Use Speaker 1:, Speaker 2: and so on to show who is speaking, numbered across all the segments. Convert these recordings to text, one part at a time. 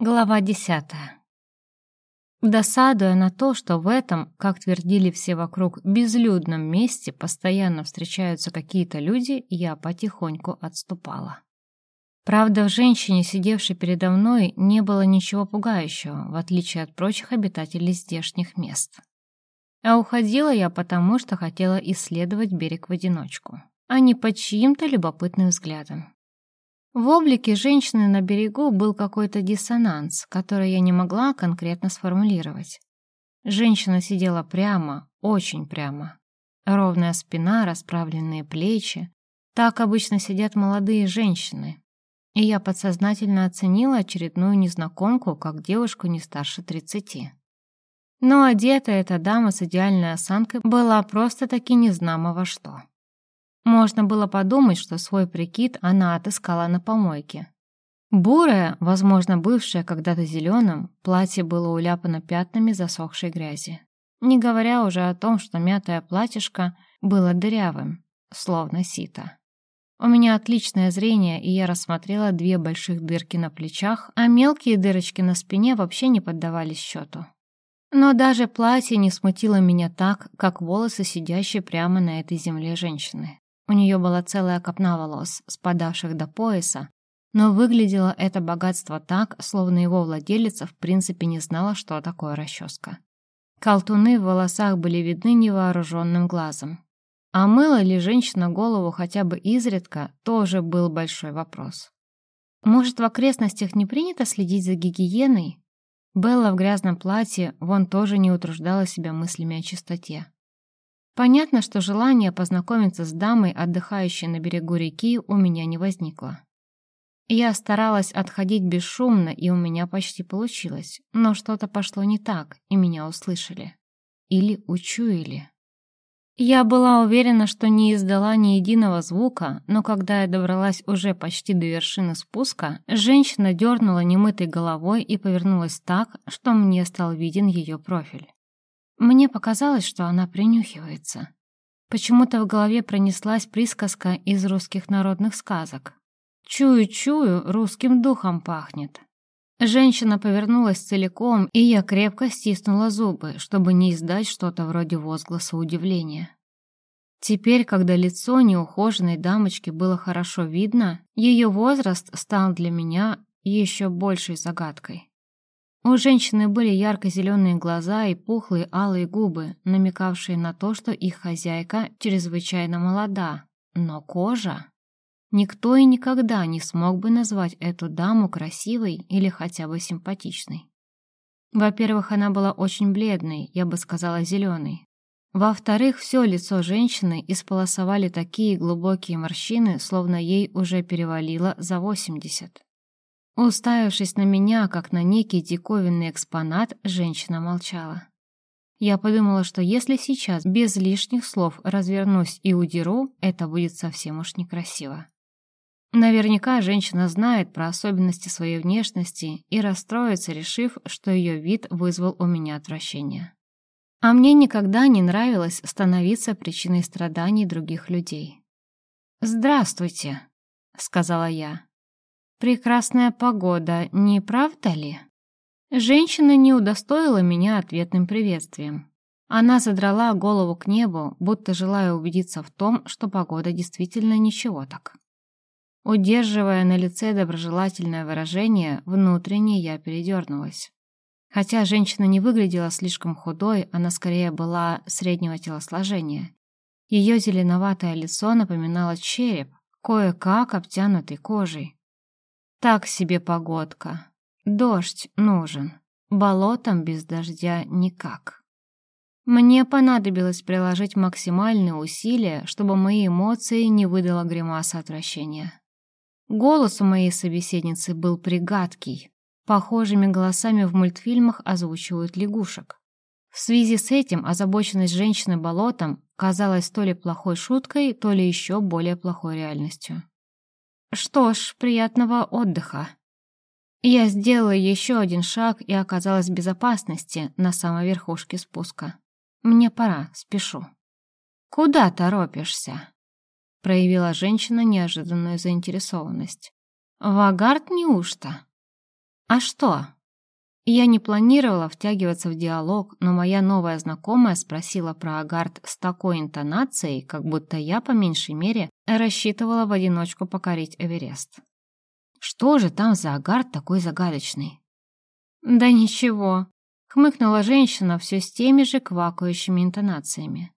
Speaker 1: Глава десятая. Досадуя на то, что в этом, как твердили все вокруг, безлюдном месте постоянно встречаются какие-то люди, я потихоньку отступала. Правда, в женщине, сидевшей передо мной, не было ничего пугающего, в отличие от прочих обитателей здешних мест. А уходила я потому, что хотела исследовать берег в одиночку, а не под чьим-то любопытным взглядом. В облике женщины на берегу был какой-то диссонанс, который я не могла конкретно сформулировать. Женщина сидела прямо, очень прямо. Ровная спина, расправленные плечи. Так обычно сидят молодые женщины. И я подсознательно оценила очередную незнакомку как девушку не старше тридцати. Но одета эта дама с идеальной осанкой была просто-таки незнамо во что. Можно было подумать, что свой прикид она отыскала на помойке. Бурое, возможно, бывшее когда-то зеленым, платье было уляпано пятнами засохшей грязи. Не говоря уже о том, что мятое платьишко было дырявым, словно сито. У меня отличное зрение, и я рассмотрела две больших дырки на плечах, а мелкие дырочки на спине вообще не поддавались счету. Но даже платье не смутило меня так, как волосы, сидящие прямо на этой земле женщины. У нее была целая копна волос, спадавших до пояса, но выглядело это богатство так, словно его владелица в принципе не знала, что такое расческа. Колтуны в волосах были видны невооруженным глазом. А мыла ли женщина голову хотя бы изредка, тоже был большой вопрос. Может, в окрестностях не принято следить за гигиеной? Белла в грязном платье вон тоже не утруждала себя мыслями о чистоте. Понятно, что желание познакомиться с дамой, отдыхающей на берегу реки, у меня не возникло. Я старалась отходить бесшумно, и у меня почти получилось, но что-то пошло не так, и меня услышали. Или учуяли. Я была уверена, что не издала ни единого звука, но когда я добралась уже почти до вершины спуска, женщина дернула немытой головой и повернулась так, что мне стал виден ее профиль. Мне показалось, что она принюхивается. Почему-то в голове пронеслась присказка из русских народных сказок. «Чую-чую, русским духом пахнет». Женщина повернулась целиком, и я крепко стиснула зубы, чтобы не издать что-то вроде возгласа удивления. Теперь, когда лицо неухоженной дамочки было хорошо видно, ее возраст стал для меня еще большей загадкой. У женщины были ярко-зеленые глаза и пухлые алые губы, намекавшие на то, что их хозяйка чрезвычайно молода. Но кожа... Никто и никогда не смог бы назвать эту даму красивой или хотя бы симпатичной. Во-первых, она была очень бледной, я бы сказала, зеленой. Во-вторых, все лицо женщины исполосовали такие глубокие морщины, словно ей уже перевалило за восемьдесят. Уставившись на меня, как на некий диковинный экспонат, женщина молчала. Я подумала, что если сейчас без лишних слов развернусь и удеру, это будет совсем уж некрасиво. Наверняка женщина знает про особенности своей внешности и расстроится, решив, что ее вид вызвал у меня отвращение. А мне никогда не нравилось становиться причиной страданий других людей. «Здравствуйте», — сказала я. Прекрасная погода, не правда ли? Женщина не удостоила меня ответным приветствием. Она задрала голову к небу, будто желая убедиться в том, что погода действительно ничего так. Удерживая на лице доброжелательное выражение, внутренне я передернулась. Хотя женщина не выглядела слишком худой, она скорее была среднего телосложения. Ее зеленоватое лицо напоминало череп, кое-как обтянутый кожей. Так себе погодка. Дождь нужен. Болотом без дождя никак. Мне понадобилось приложить максимальные усилия, чтобы мои эмоции не выдала гримаса отвращения. Голос у моей собеседницы был пригадкий. Похожими голосами в мультфильмах озвучивают лягушек. В связи с этим озабоченность женщины болотом казалась то ли плохой шуткой, то ли еще более плохой реальностью. Что ж, приятного отдыха. Я сделала еще один шаг и оказалась в безопасности на самой верхушке спуска. Мне пора, спешу. Куда торопишься? Проявила женщина неожиданную заинтересованность. В Агард неужто? А что? Я не планировала втягиваться в диалог, но моя новая знакомая спросила про Агарт с такой интонацией, как будто я, по меньшей мере, рассчитывала в одиночку покорить Эверест. Что же там за Агарт такой загадочный? Да ничего, хмыкнула женщина все с теми же квакающими интонациями.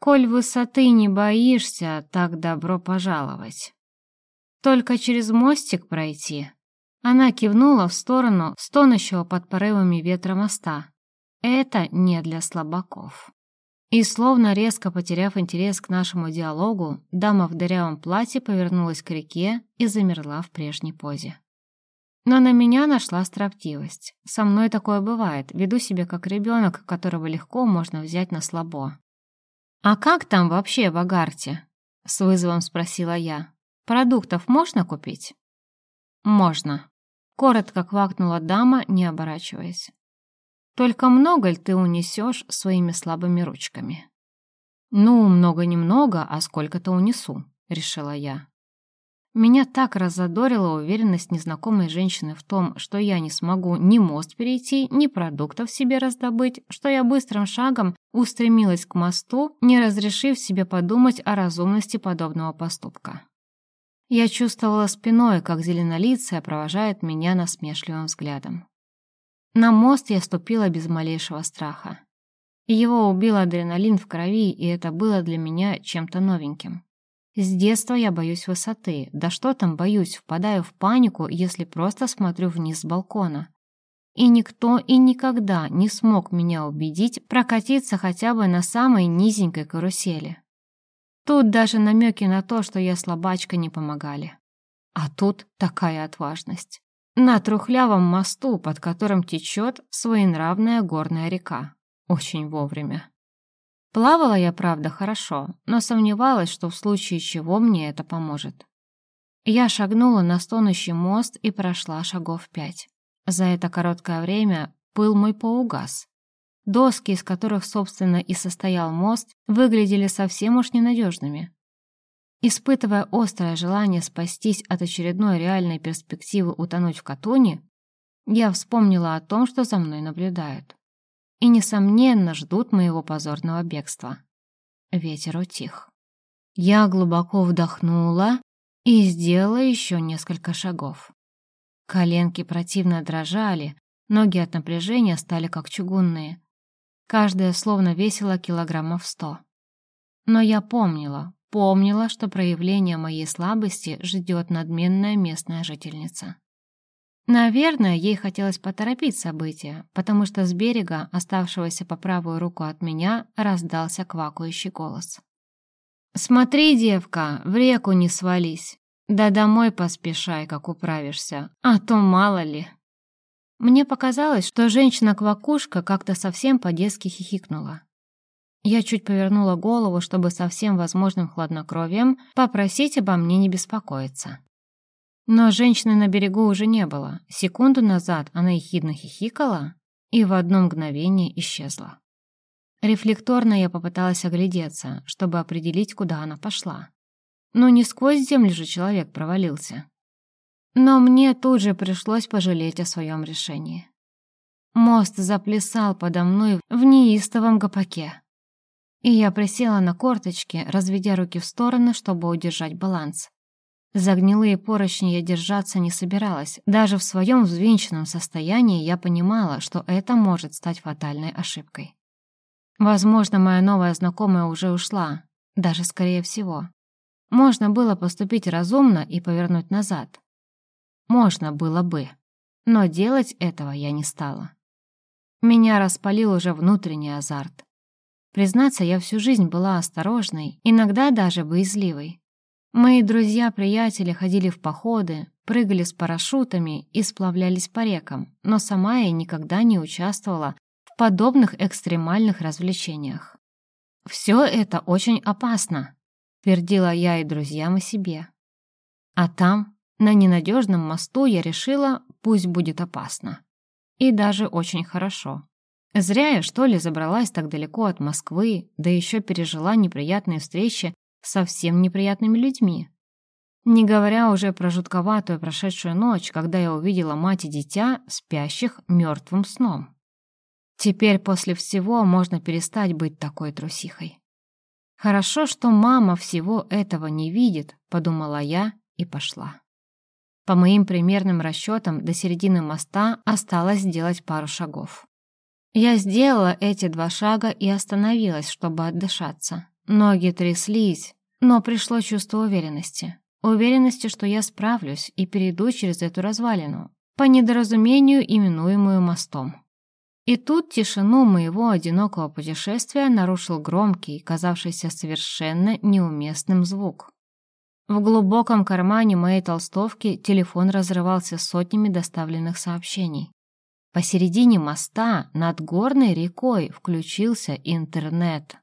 Speaker 1: Коль высоты не боишься, так добро пожаловать. Только через мостик пройти. Она кивнула в сторону стонущего под порывами ветра моста. Это не для слабаков. И словно резко потеряв интерес к нашему диалогу, дама в дырявом платье повернулась к реке и замерла в прежней позе. Но на меня нашла строптивость. Со мной такое бывает, веду себя как ребенок, которого легко можно взять на слабо. «А как там вообще в Агарте?» — с вызовом спросила я. «Продуктов можно купить?» «Можно», — коротко квакнула дама, не оборачиваясь. «Только много ли ты унесешь своими слабыми ручками?» «Ну, много-немного, а сколько-то унесу», — решила я. Меня так разодорила уверенность незнакомой женщины в том, что я не смогу ни мост перейти, ни продуктов себе раздобыть, что я быстрым шагом устремилась к мосту, не разрешив себе подумать о разумности подобного поступка. Я чувствовала спиной, как зеленолицая провожает меня насмешливым взглядом. На мост я ступила без малейшего страха. Его убил адреналин в крови, и это было для меня чем-то новеньким. С детства я боюсь высоты. Да что там боюсь, впадаю в панику, если просто смотрю вниз с балкона. И никто и никогда не смог меня убедить прокатиться хотя бы на самой низенькой карусели. Тут даже намеки на то, что я слабачка, не помогали. А тут такая отважность. На трухлявом мосту, под которым течет своенравная горная река. Очень вовремя. Плавала я, правда, хорошо, но сомневалась, что в случае чего мне это поможет. Я шагнула на стонущий мост и прошла шагов пять. За это короткое время пыл мой поугас. Доски, из которых, собственно, и состоял мост, выглядели совсем уж ненадежными. Испытывая острое желание спастись от очередной реальной перспективы утонуть в Катуне, я вспомнила о том, что за мной наблюдают и, несомненно, ждут моего позорного бегства. Ветер утих. Я глубоко вдохнула и сделала еще несколько шагов. Коленки противно дрожали, ноги от напряжения стали как чугунные. Каждая словно весила килограммов сто. Но я помнила, помнила, что проявление моей слабости ждет надменная местная жительница. Наверное, ей хотелось поторопить события, потому что с берега, оставшегося по правую руку от меня, раздался квакающий голос. «Смотри, девка, в реку не свались. Да домой поспешай, как управишься, а то мало ли». Мне показалось, что женщина-квакушка как-то совсем по-детски хихикнула. Я чуть повернула голову, чтобы со всем возможным хладнокровием попросить обо мне не беспокоиться. Но женщины на берегу уже не было. Секунду назад она ехидно хихикала и в одно мгновение исчезла. Рефлекторно я попыталась оглядеться, чтобы определить, куда она пошла. Но не сквозь землю же человек провалился. Но мне тут же пришлось пожалеть о своем решении. Мост заплясал подо мной в неистовом гопаке. И я присела на корточки, разведя руки в стороны, чтобы удержать баланс. За гнилые поручни я держаться не собиралась. Даже в своем взвинченном состоянии я понимала, что это может стать фатальной ошибкой. Возможно, моя новая знакомая уже ушла. Даже скорее всего. Можно было поступить разумно и повернуть назад. Можно было бы. Но делать этого я не стала. Меня распалил уже внутренний азарт. Признаться, я всю жизнь была осторожной, иногда даже боязливой. Мои друзья-приятели ходили в походы, прыгали с парашютами и сплавлялись по рекам, но сама я никогда не участвовала в подобных экстремальных развлечениях. «Все это очень опасно», — твердила я и друзьям о себе. А там, на ненадежном мосту, я решила, пусть будет опасно. И даже очень хорошо. Зря я, что ли, забралась так далеко от Москвы, да еще пережила неприятные встречи совсем неприятными людьми. Не говоря уже про жутковатую прошедшую ночь, когда я увидела мать и дитя, спящих мертвым сном. Теперь после всего можно перестать быть такой трусихой. Хорошо, что мама всего этого не видит, подумала я и пошла. По моим примерным расчетам, до середины моста осталось сделать пару шагов. Я сделала эти два шага и остановилась, чтобы отдышаться. Ноги тряслись, но пришло чувство уверенности. Уверенности, что я справлюсь и перейду через эту развалину, по недоразумению именуемую мостом. И тут тишину моего одинокого путешествия нарушил громкий, казавшийся совершенно неуместным звук. В глубоком кармане моей толстовки телефон разрывался сотнями доставленных сообщений. Посередине моста над горной рекой включился интернет.